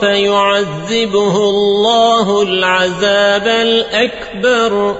فيعذبه الله العذاب الأكبر.